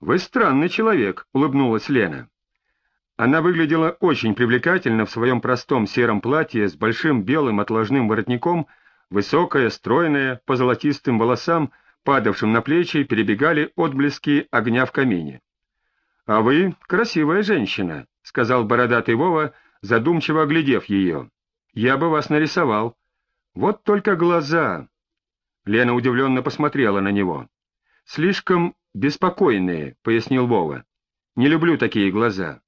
«Вы странный человек», — улыбнулась Лена. Она выглядела очень привлекательно в своем простом сером платье с большим белым отложным воротником, высокая, стройная, по золотистым волосам, падавшим на плечи, перебегали отблески огня в камине. — А вы красивая женщина, — сказал бородатый Вова, задумчиво оглядев ее. — Я бы вас нарисовал. Вот только глаза. Лена удивленно посмотрела на него. — Слишком беспокойные, — пояснил Вова. — Не люблю такие глаза.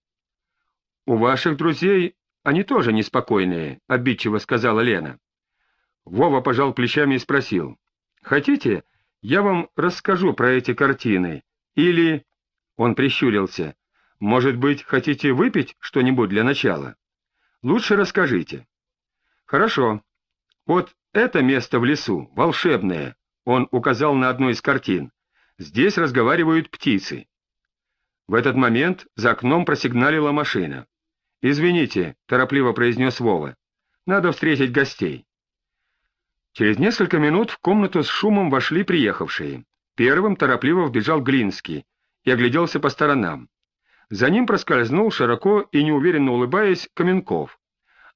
— У ваших друзей они тоже неспокойные, — обидчиво сказала Лена. Вова пожал плечами и спросил. — Хотите, я вам расскажу про эти картины? Или... Он прищурился. — Может быть, хотите выпить что-нибудь для начала? Лучше расскажите. — Хорошо. Вот это место в лесу, волшебное, он указал на одну из картин. Здесь разговаривают птицы. В этот момент за окном просигналила машина. «Извините», — торопливо произнес Вова, — «надо встретить гостей». Через несколько минут в комнату с шумом вошли приехавшие. Первым торопливо вбежал Глинский и огляделся по сторонам. За ним проскользнул, широко и неуверенно улыбаясь, Каменков.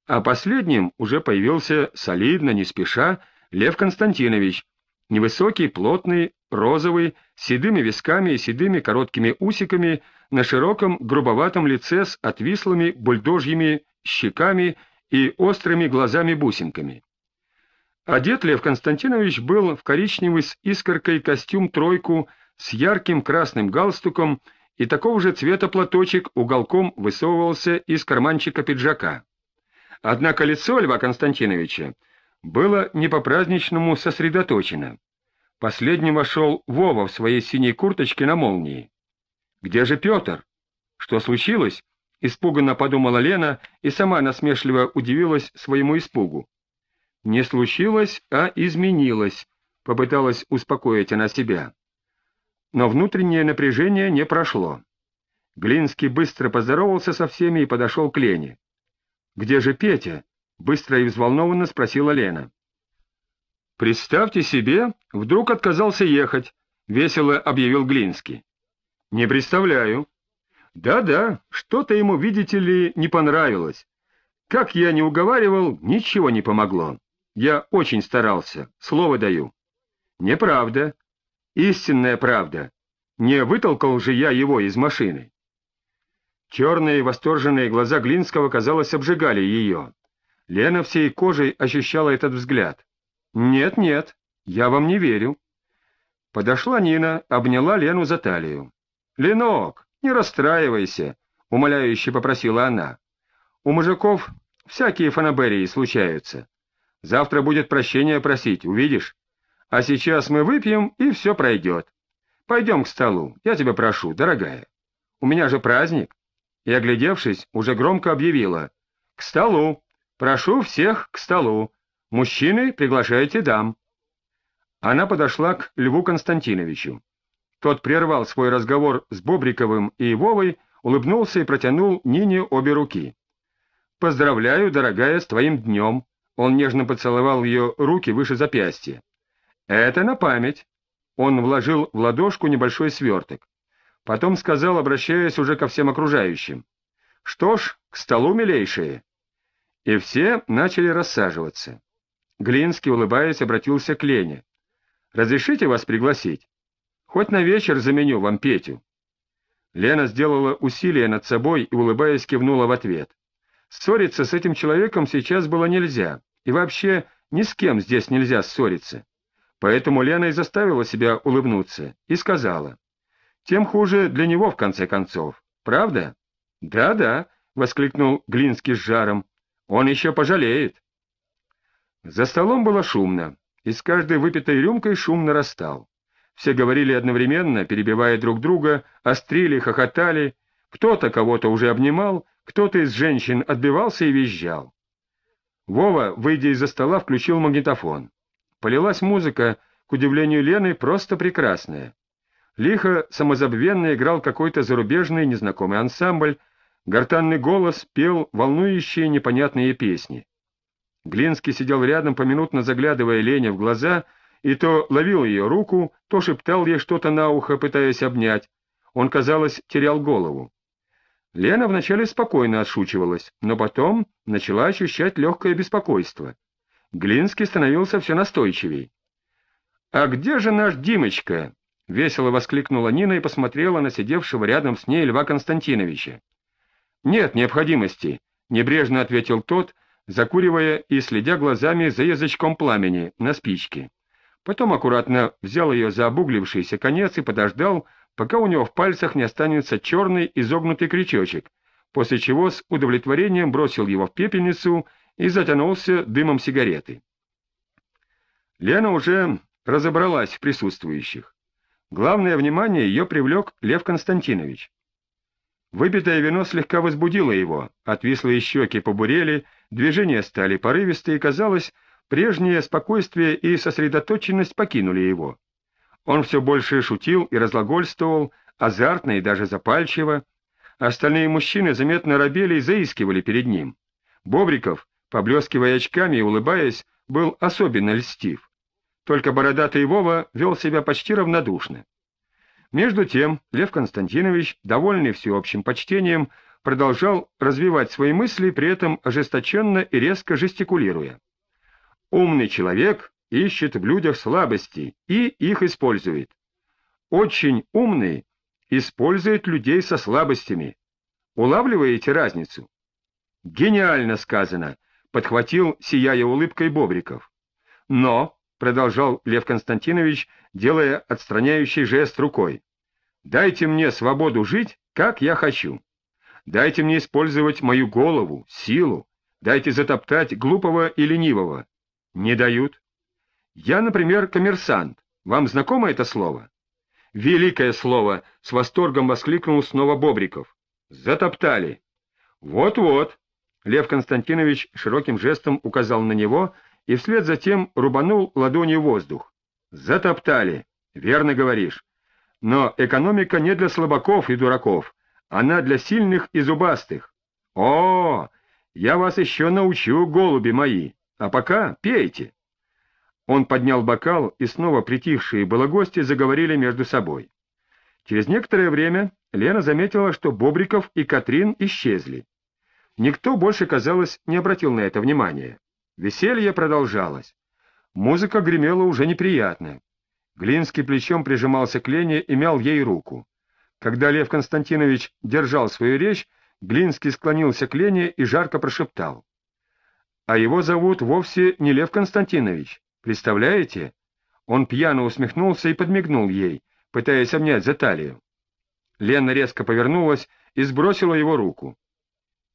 А последним уже появился солидно, не спеша, Лев Константинович, невысокий, плотный, розовый, с седыми висками и седыми короткими усиками, на широком грубоватом лице с отвислыми бульдожьими щеками и острыми глазами-бусинками. Одет Лев Константинович был в коричневый с искоркой костюм-тройку с ярким красным галстуком и такого же цвета платочек уголком высовывался из карманчика пиджака. Однако лицо Льва Константиновича было не по-праздничному сосредоточено. Последним вошел Вова в своей синей курточке на молнии. «Где же Петр? Что случилось?» — испуганно подумала Лена и сама насмешливо удивилась своему испугу. «Не случилось, а изменилось», — попыталась успокоить она себя. Но внутреннее напряжение не прошло. Глинский быстро поздоровался со всеми и подошел к Лене. «Где же Петя?» — быстро и взволнованно спросила Лена. «Представьте себе, вдруг отказался ехать», — весело объявил Глинский. «Не представляю». «Да-да, что-то ему, видите ли, не понравилось. Как я не уговаривал, ничего не помогло. Я очень старался, слово даю». «Неправда. Истинная правда. Не вытолкал же я его из машины». Черные восторженные глаза Глинского, казалось, обжигали ее. Лена всей кожей ощущала этот взгляд. «Нет, нет, я вам не верю». Подошла Нина, обняла Лену за талию. «Ленок, не расстраивайся», — умоляюще попросила она. «У мужиков всякие фанаберии случаются. Завтра будет прощения просить, увидишь? А сейчас мы выпьем, и все пройдет. Пойдем к столу, я тебя прошу, дорогая. У меня же праздник». И, оглядевшись, уже громко объявила. «К столу! Прошу всех к столу!» Мужчины, приглашайте дам. Она подошла к Льву Константиновичу. Тот прервал свой разговор с Бобриковым и Вовой, улыбнулся и протянул Нине обе руки. «Поздравляю, дорогая, с твоим днем!» Он нежно поцеловал ее руки выше запястья. «Это на память!» Он вложил в ладошку небольшой сверток. Потом сказал, обращаясь уже ко всем окружающим. «Что ж, к столу, милейшие!» И все начали рассаживаться. Глинский, улыбаясь, обратился к Лене. «Разрешите вас пригласить? Хоть на вечер заменю вам Петю». Лена сделала усилие над собой и, улыбаясь, кивнула в ответ. Ссориться с этим человеком сейчас было нельзя, и вообще ни с кем здесь нельзя ссориться. Поэтому Лена и заставила себя улыбнуться и сказала. «Тем хуже для него, в конце концов. Правда?» «Да-да», — воскликнул Глинский с жаром. «Он еще пожалеет». За столом было шумно, и с каждой выпитой рюмкой шум нарастал. Все говорили одновременно, перебивая друг друга, острили, хохотали. Кто-то кого-то уже обнимал, кто-то из женщин отбивался и визжал. Вова, выйдя из-за стола, включил магнитофон. Полилась музыка, к удивлению Лены, просто прекрасная. Лихо, самозабвенно играл какой-то зарубежный незнакомый ансамбль, гортанный голос пел волнующие непонятные песни. Глинский сидел рядом, поминутно заглядывая Лене в глаза, и то ловил ее руку, то шептал ей что-то на ухо, пытаясь обнять. Он, казалось, терял голову. Лена вначале спокойно отшучивалась, но потом начала ощущать легкое беспокойство. Глинский становился все настойчивей. «А где же наш Димочка?» — весело воскликнула Нина и посмотрела на сидевшего рядом с ней Льва Константиновича. «Нет необходимости», — небрежно ответил тот, закуривая и следя глазами за язычком пламени на спичке. Потом аккуратно взял ее за обуглившийся конец и подождал, пока у него в пальцах не останется черный изогнутый крючочек, после чего с удовлетворением бросил его в пепельницу и затянулся дымом сигареты. Лена уже разобралась в присутствующих. Главное внимание ее привлек Лев Константинович. Выпитое вино слегка возбудило его, отвислые щеки побурели, движения стали порывистые, и, казалось, прежнее спокойствие и сосредоточенность покинули его. Он все больше шутил и разлагольствовал, азартно и даже запальчиво. Остальные мужчины заметно робели и заискивали перед ним. Бобриков, поблескивая очками и улыбаясь, был особенно льстив. Только бородатый Вова вел себя почти равнодушно. Между тем Лев Константинович, довольный всеобщим почтением, продолжал развивать свои мысли, при этом ожесточенно и резко жестикулируя. Умный человек ищет в людях слабости и их использует. Очень умный использует людей со слабостями. Улавливаете разницу? Гениально сказано, подхватил, сияя улыбкой Бобриков. Но, продолжал Лев Константинович, делая отстраняющий жест рукой, дайте мне свободу жить, как я хочу. Дайте мне использовать мою голову, силу, дайте затоптать глупого и ленивого. Не дают. Я, например, коммерсант. Вам знакомо это слово? Великое слово, с восторгом воскликнул снова Бобриков. Затоптали. Вот-вот. Лев Константинович широким жестом указал на него и вслед за тем рубанул ладонью воздух. Затоптали. Верно говоришь. Но экономика не для слабаков и дураков, она для сильных и зубастых. О, я вас еще научу, голуби мои. А пока пейте. Он поднял бокал, и снова притихшие было гости заговорили между собой. Через некоторое время Лена заметила, что Бобриков и Катрин исчезли. Никто больше, казалось, не обратил на это внимания. Веселье продолжалось. Музыка гремела уже неприятно. Глинский плечом прижимался к Лене и мял ей руку. Когда Лев Константинович держал свою речь, Глинский склонился к Лене и жарко прошептал. — А его зовут вовсе не Лев Константинович. Представляете? Он пьяно усмехнулся и подмигнул ей, пытаясь обнять за талию. Лена резко повернулась и сбросила его руку.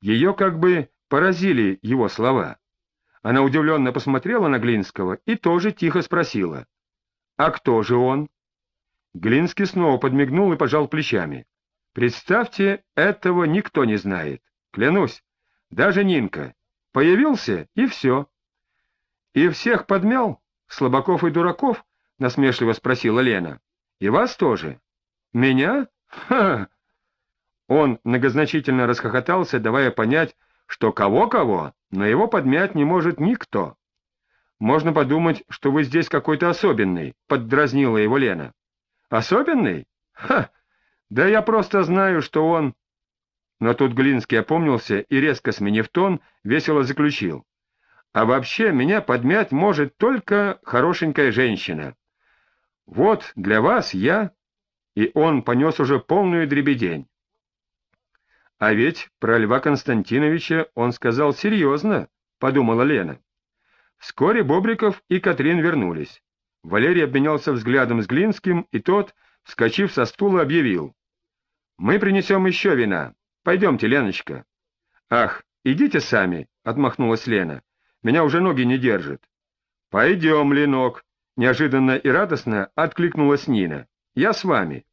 Ее как бы поразили его слова. Она удивленно посмотрела на Глинского и тоже тихо спросила. «А кто же он?» Глинский снова подмигнул и пожал плечами. «Представьте, этого никто не знает. Клянусь, даже Нинка. Появился, и все. И всех подмял? Слабаков и дураков? — насмешливо спросила Лена. — И вас тоже? — Меня? Ха! Он многозначительно расхохотался, давая понять, что кого-кого, но его подмять не может никто. «Можно подумать, что вы здесь какой-то особенный», — поддразнила его Лена. «Особенный? Ха! Да я просто знаю, что он...» Но тут Глинский опомнился и, резко сменив тон, весело заключил. А вообще меня подмять может только хорошенькая женщина. Вот для вас я... И он понес уже полную дребедень. А ведь про Льва Константиновича он сказал серьезно, подумала Лена. Вскоре Бобриков и Катрин вернулись. Валерий обменялся взглядом с Глинским, и тот, вскочив со стула, объявил. — Мы принесем еще вина. Пойдемте, Леночка. — Ах, идите сами, — отмахнулась Лена. Меня уже ноги не держат. — Пойдем, Ленок, — неожиданно и радостно откликнулась Нина. — Я с вами.